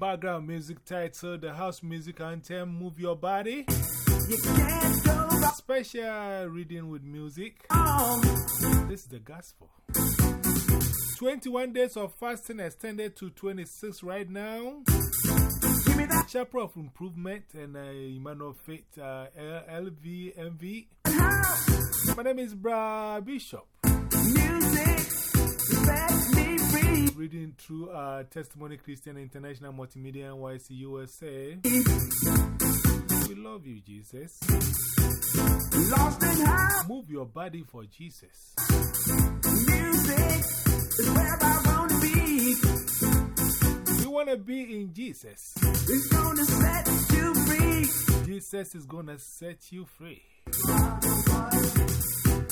Background music titled The House Music Anthem Move Your Body. you Special reading with music. wrong. This is the gospel. 21 days of fasting extended to 26 right now. Chapter of Improvement and uh, Emmanuel Faith uh, LVMV. My name is Bra Bishop. music. Set me free. Reading through uh, Testimony Christian International Multimedia NYC USA. We love you, Jesus. Lost in house Move your body for Jesus. music To be in Jesus. It's gonna set you free. Jesus is going to set you free.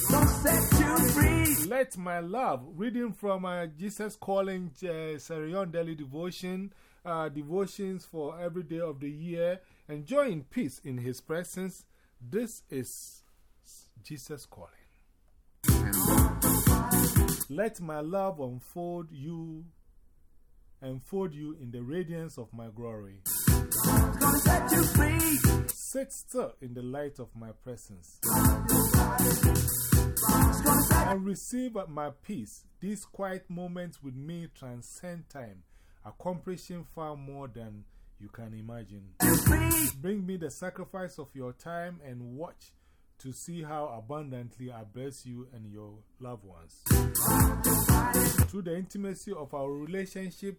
Gonna set you free. Let my love, reading from uh, Jesus Calling uh, Sarah Young Daily Devotion, uh, devotions for every day of the year. Enjoy in peace in His presence. This is Jesus Calling. Let my love unfold you, enfold you in the radiance of my glory. Sit still in the light of my presence. It's gonna set and receive at my peace. These quiet moments with me transcend time, accomplishing far more than you can imagine. Bring me the sacrifice of your time and watch to see how abundantly I bless you and your loved ones. Through the intimacy of our relationship,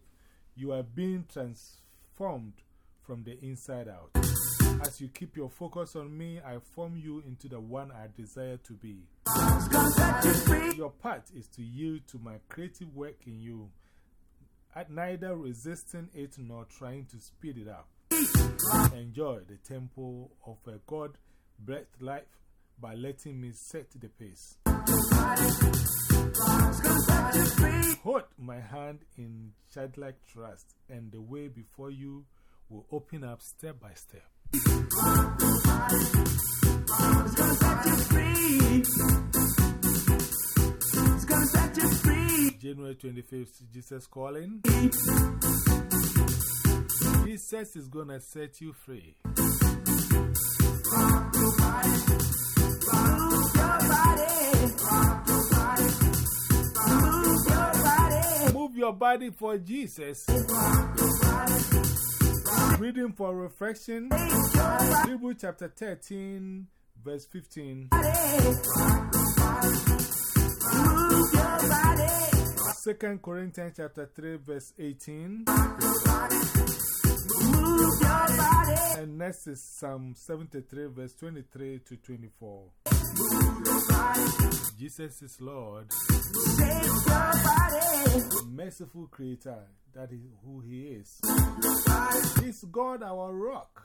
you are being transformed from the inside out. As you keep your focus on me, I form you into the one I desire to be. Your part is to yield to my creative work in you, at neither resisting it nor trying to speed it up. Enjoy the tempo of a God breathed life by letting me set the pace. Hold my hand in childlike trust, and the way before you will open up step by step. January 25th, Jesus calling. Jesus is gonna set you free. Your body for Jesus. Reading for reflection Hebrew chapter 13, verse 15. Move your body. 2 Corinthians chapter 3, verse 18. Move your body. And next is Psalm 73, verse 23 to 24. Jesus is Lord. Merciful Creator, that is who He is. He's God, our rock.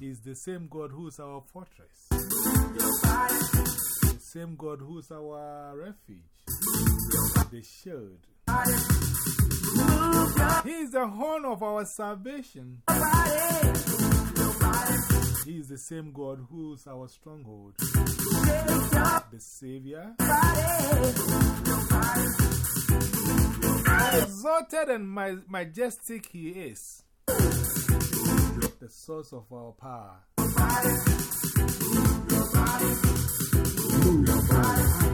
He's the same God who is our fortress, the same God who is our refuge, the shield. He is the horn of our salvation. He is the same God who is our stronghold, the Savior. Exalted and majestic He is, the source of our power. Move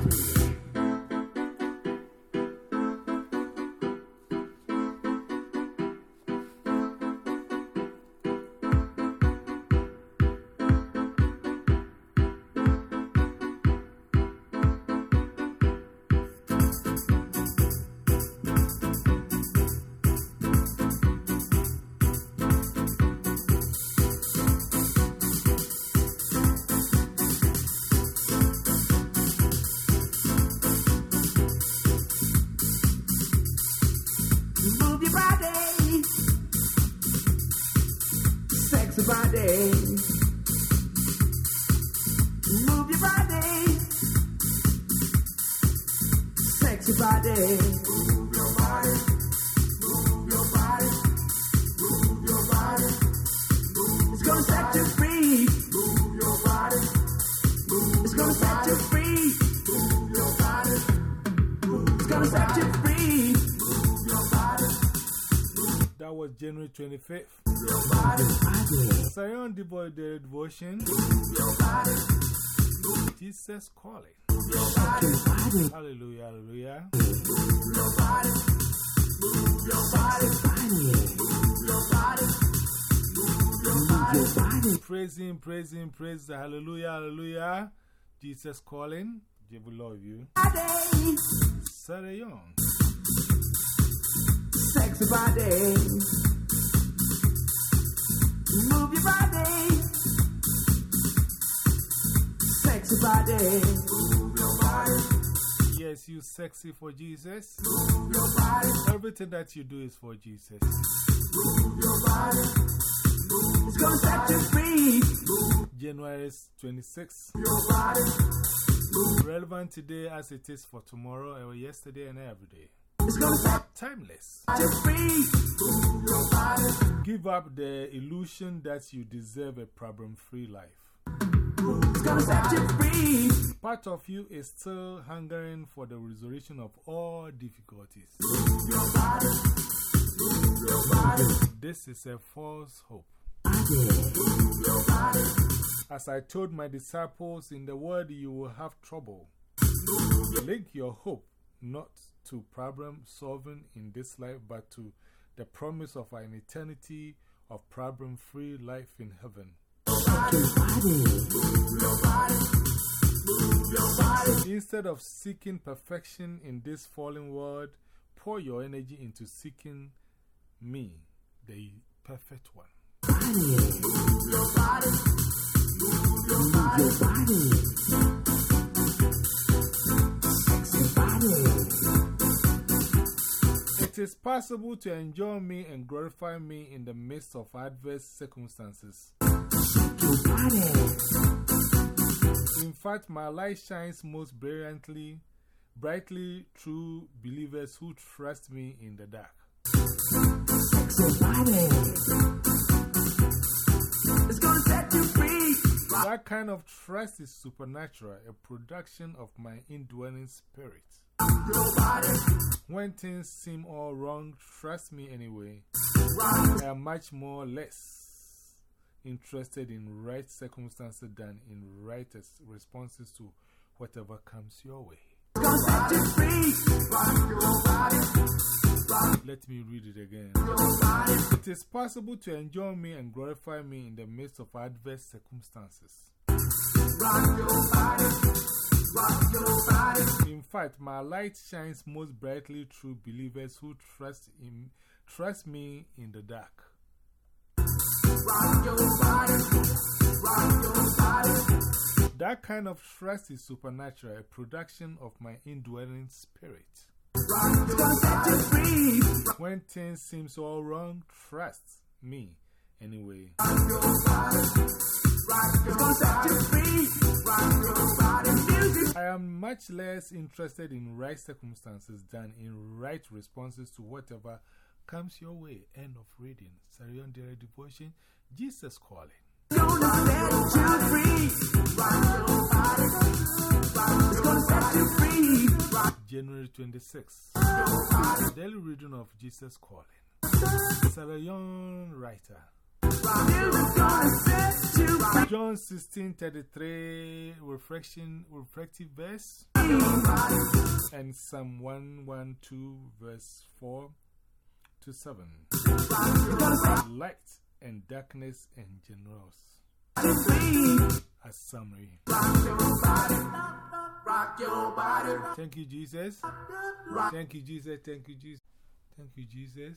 Move your body. Sexy body. Move your body. Move your body. Move your body. Move set free. Move your body. Move your body. Set free. Move your body. That was January 25th. Debo the devotion. Jesus calling. Hallelujah, hallelujah. Praise Him, praise Him, praise the hallelujah, hallelujah. Jesus calling. We love you. Body, Sarah Young. sexy body. Move your body. Sexy body. Move your body. Yes, you sexy for Jesus. Move your body. Everything that you do is for Jesus. Move your body. It's gonna set you free. January 26th. Your body. Relevant today as it is for tomorrow or yesterday and every day. It's gonna set Timeless. you free. Move. Give up the illusion that you deserve a problem free life. It's gonna set you free. Part of you is still hungering for the resolution of all difficulties. Your body. Your body. This is a false hope. As I told my disciples, in the world you will have trouble. Link your hope not to problem solving in this life, but to the promise of an eternity of problem free life in heaven. Instead of seeking perfection in this fallen world, pour your energy into seeking me, the perfect one. It is possible to enjoy me and glorify me in the midst of adverse circumstances. In fact, my light shines most brilliantly, brightly through believers who trust me in the dark. That kind of trust is supernatural, a production of my indwelling spirit. When things seem all wrong, trust me anyway. I am much more less interested in right circumstances than in right responses to whatever comes your way. Let me read it again. It is possible to enjoy me and glorify me in the midst of adverse circumstances. In fact, my light shines most brightly through believers who trust, in, trust me in the dark. That kind of trust is supernatural, a production of my indwelling spirit. When things seem all wrong, trust me anyway. Am much less interested in right circumstances than in right responses to whatever comes your way. End of reading. Sarah Young Dere Devotion. Jesus calling. January 26th. your body. Daily reading of Jesus calling. Sarah writer. John 16:33 reflection reflective verse. And Psalm 112 verse 4 to 7 light and darkness and generous a summary. Thank you Jesus. Thank you Jesus. Thank you Jesus. Thank you Jesus.